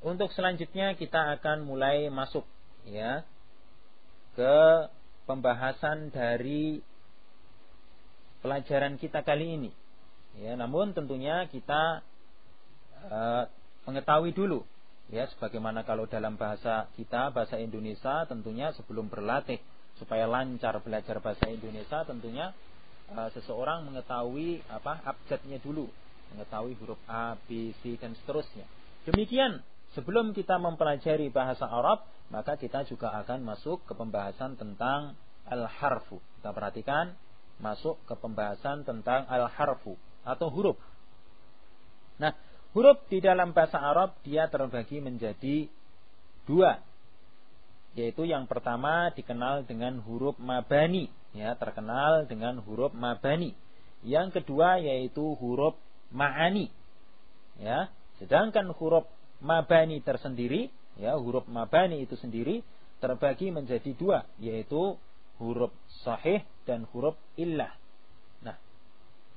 untuk selanjutnya kita akan mulai masuk ya ke pembahasan dari pelajaran kita kali ini. Ya, namun tentunya kita uh, mengetahui dulu ya sebagaimana kalau dalam bahasa kita bahasa Indonesia tentunya sebelum berlatih supaya lancar belajar bahasa Indonesia tentunya uh, seseorang mengetahui apa abjadnya dulu mengetahui huruf A, B, C dan seterusnya. Demikian sebelum kita mempelajari bahasa Arab maka kita juga akan masuk ke pembahasan tentang al-harfu. Kita perhatikan masuk ke pembahasan tentang al-harfu atau huruf. Nah, huruf di dalam bahasa Arab dia terbagi menjadi dua. Yaitu yang pertama dikenal dengan huruf mabani, ya, terkenal dengan huruf mabani. Yang kedua yaitu huruf ma'ani. Ya, sedangkan huruf mabani tersendiri, ya, huruf mabani itu sendiri terbagi menjadi dua, yaitu huruf sahih dan huruf illah.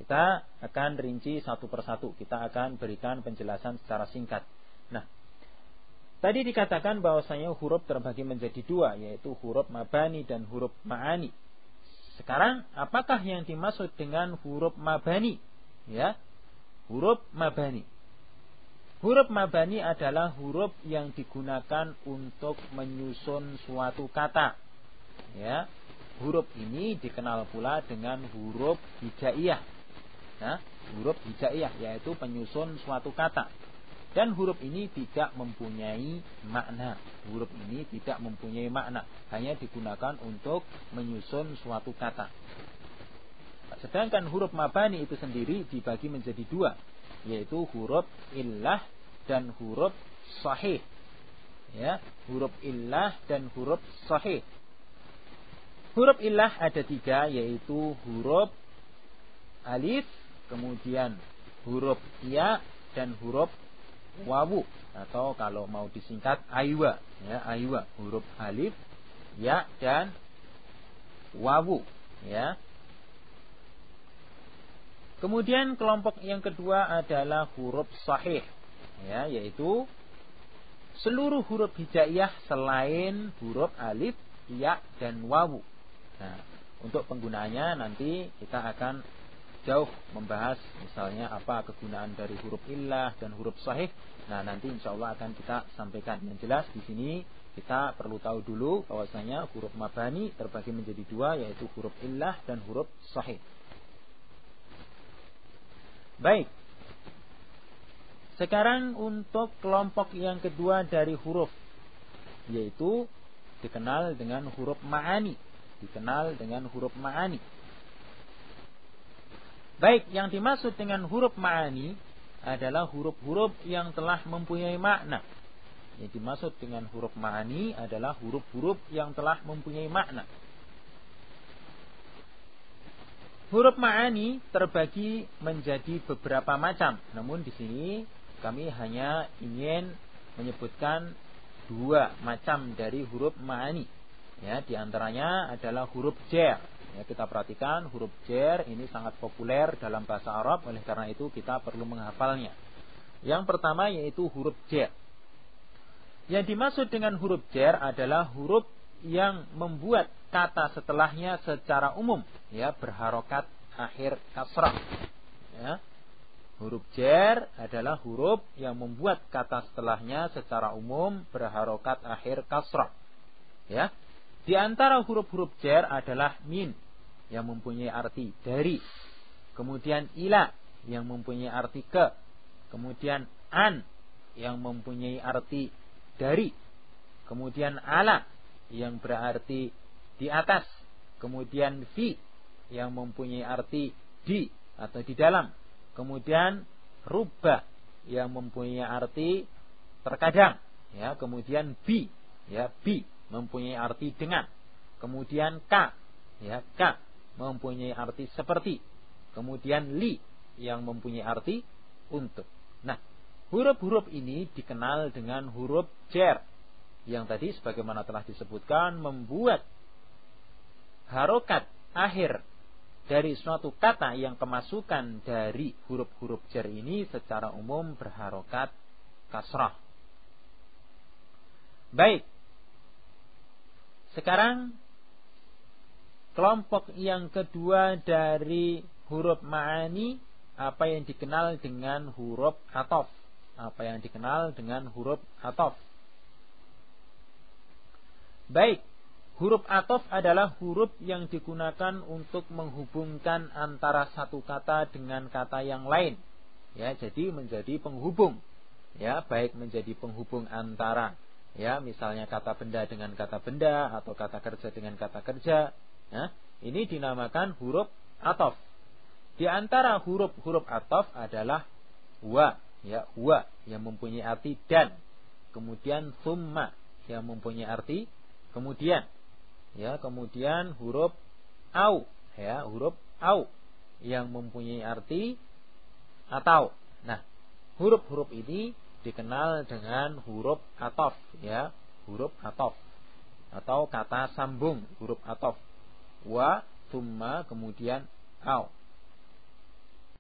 Kita akan rinci satu persatu. Kita akan berikan penjelasan secara singkat. Nah, tadi dikatakan bahwasanya huruf terbagi menjadi dua, yaitu huruf mabani dan huruf ma'ani. Sekarang, apakah yang dimaksud dengan huruf mabani? Ya, huruf mabani. Huruf mabani adalah huruf yang digunakan untuk menyusun suatu kata. Ya, huruf ini dikenal pula dengan huruf hijaiyah ya, huruf hijaiyah yaitu penyusun suatu kata. Dan huruf ini tidak mempunyai makna. Huruf ini tidak mempunyai makna, hanya digunakan untuk menyusun suatu kata. Sedangkan huruf mabani itu sendiri dibagi menjadi dua, yaitu huruf illah dan huruf sahih. Ya, huruf illah dan huruf sahih. Huruf illah ada tiga, yaitu huruf alif, kemudian huruf ya dan huruf wawu atau kalau mau disingkat aywa ya aywa huruf alif ya dan wawu ya kemudian kelompok yang kedua adalah huruf sahih ya yaitu seluruh huruf hijaiyah selain huruf alif ya dan wawu nah untuk penggunaannya nanti kita akan jauh membahas misalnya apa kegunaan dari huruf illah dan huruf sahih. Nah, nanti insya Allah akan kita sampaikan. Yang jelas di sini kita perlu tahu dulu bahwasanya huruf mabani terbagi menjadi dua yaitu huruf illah dan huruf sahih. Baik. Sekarang untuk kelompok yang kedua dari huruf yaitu dikenal dengan huruf ma'ani. Dikenal dengan huruf ma'ani. Baik, yang dimaksud dengan huruf ma'ani adalah huruf-huruf yang telah mempunyai makna. Yang dimaksud dengan huruf ma'ani adalah huruf-huruf yang telah mempunyai makna. Huruf ma'ani terbagi menjadi beberapa macam. Namun di sini kami hanya ingin menyebutkan dua macam dari huruf ma'ani. Ya, di antaranya adalah huruf jer Ya, kita perhatikan huruf jer ini sangat populer dalam bahasa Arab, oleh karena itu kita perlu menghafalnya. Yang pertama yaitu huruf jer. Yang dimaksud dengan huruf jer adalah huruf yang membuat kata setelahnya secara umum ya berharokat akhir kasrah. Ya. Huruf jer adalah huruf yang membuat kata setelahnya secara umum berharokat akhir kasrah. Ya. Di antara huruf-huruf jer adalah min yang mempunyai arti dari. Kemudian ila yang mempunyai arti ke. Kemudian an yang mempunyai arti dari. Kemudian ala yang berarti di atas. Kemudian fi yang mempunyai arti di atau di dalam. Kemudian rubah yang mempunyai arti terkadang. Ya, kemudian bi ya bi mempunyai arti dengan. Kemudian ka ya ka mempunyai arti seperti. Kemudian li yang mempunyai arti untuk. Nah, huruf-huruf ini dikenal dengan huruf jer yang tadi sebagaimana telah disebutkan membuat harokat akhir dari suatu kata yang kemasukan dari huruf-huruf jer ini secara umum berharokat kasrah. Baik. Sekarang kelompok yang kedua dari huruf ma'ani apa yang dikenal dengan huruf atof. Apa yang dikenal dengan huruf atof. Baik, huruf atof adalah huruf yang digunakan untuk menghubungkan antara satu kata dengan kata yang lain. Ya, jadi menjadi penghubung. Ya, baik menjadi penghubung antara ya misalnya kata benda dengan kata benda atau kata kerja dengan kata kerja ya, ini dinamakan huruf atof di antara huruf-huruf atof adalah wa ya wa yang mempunyai arti dan kemudian summa yang mempunyai arti kemudian ya kemudian huruf au. Ya huruf au yang mempunyai arti atau. Nah huruf-huruf ini dikenal dengan huruf atof ya. Huruf atof atau kata sambung huruf atof. Wa summa kemudian au